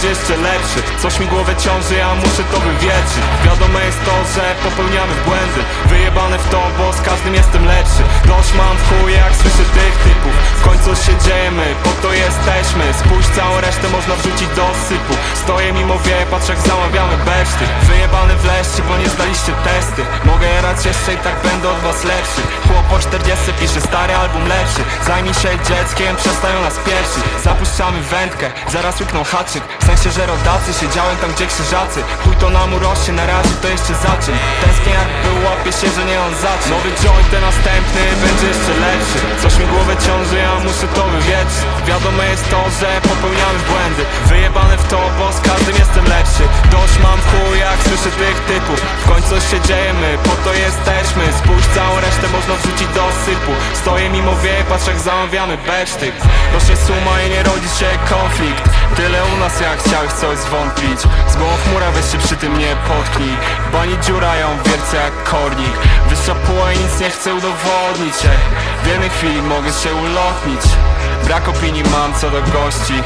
będzie jeszcze lepszy. Coś mi głowę ciąży, ja muszę to wywietrzyć. Wiadome jest to, że popełniamy błędy. Wyjebane w to, bo z każdym jestem lepszy. Dość mam w jak słyszę tych typów. W końcu się dziejemy, po to jesteśmy. Spójrz, całą resztę można wrzucić do sypu. Stoję mimo wie, patrz jak zamawiamy beszty Wyjebany w leszczy, bo nie zdaliście testy. Mogę jarać jeszcze i tak będę od was lepszy. Chłop po 40 pisze stary album lepszy. Zajmij się dzieckiem, przestają nas pierwszy Zapuszczamy wędkę, zaraz łykną haczyk. W sensie, że rodacy, siedziałem tam gdzie krzyżacy. Chuj to nam urośnie, na razie to jeszcze zaczyn Tęsknię jak był, łapie się, że nie on zaczyn Nowy joint, ten następny, będzie jeszcze lepszy. Coś mi głowę ciąży, ja muszę to wywietrzyć. Wiadome jest to, że popełniamy błędy. Wyjebane w to, bo z każdym jestem lepszy. Dość mam chuj, jak słyszę tych typów W końcu się dziejemy, po to jesteśmy. Spójrz, całą resztę można wrzucić do sypu Stoję mimo wie, patrz jak zamawiamy besztyk Rośnie suma i nie rodzi się konflikt. Tyle u nas jak chciałeś coś zwątpić. Z głową chmura weź się przy tym nie potknij. Bani dziura ją wiercę jak kornik. Wyższa puła i nic nie chcę udowodnić. W jednej chwili mogę się ulotnić. Brak opinii mam co do gości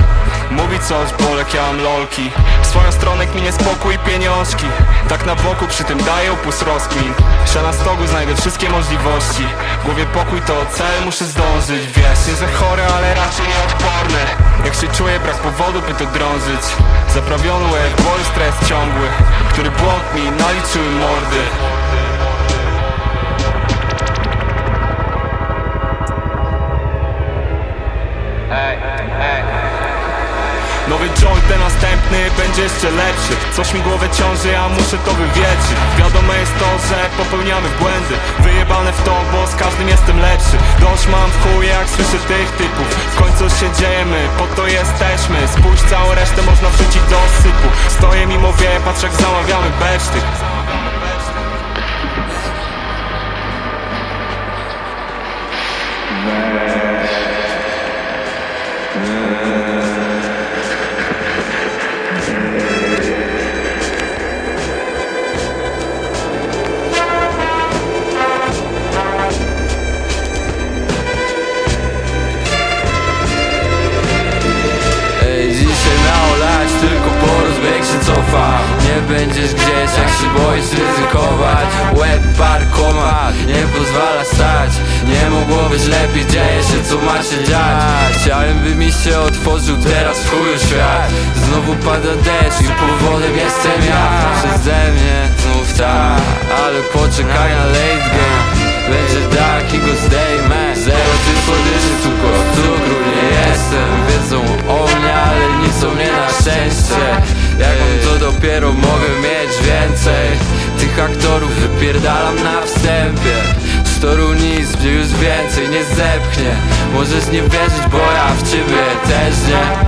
Mówi coś, bolek, ja mam lolki swoją stronę kminie spokój i pieniążki. Tak na boku przy tym daję upust rozkmin. Się na stogu znajdę wszystkie możliwości. W głowie pokój to cel, muszę zdążyć. Wiesz, nie że chory, ale raczej nieodporny Jak się czuję, brak powodu by to drążyć. Zaprawiony łeb, ból, stres ciągły Który błąd mi naliczyły mordy Nowy joint, ten następny będzie jeszcze lepszy. Coś mi głowę ciąży, ja muszę to wywietrzyć. Wiadome jest to, że popełniamy błędy. Wyjebane w to, bo z każdym jestem lepszy. Dość mam w chuj, jak słyszę tych typów. W końcu się dziejemy, po to jesteśmy. Spójrz, całą resztę można wrzucić do sypu. Stoję mimo wie, patrz jak zamawiamy besztyk będziesz gdzieś, jak się boisz ryzykować. Łeb parkomat, nie pozwala stać. Nie mogło być lepiej, dzieje się co ma się dziać. Chciałem by mi się otworzył teraz w chuju świat. Znowu pada deszcz i powodem jestem ja Przeze mnie znów tak, ale poczekaj na late game Aktorów wypierdalam na wstępie. Z toru nic, gdzie już więcej nie zepchnie. Możesz nie wierzyć, bo ja w ciebie też nie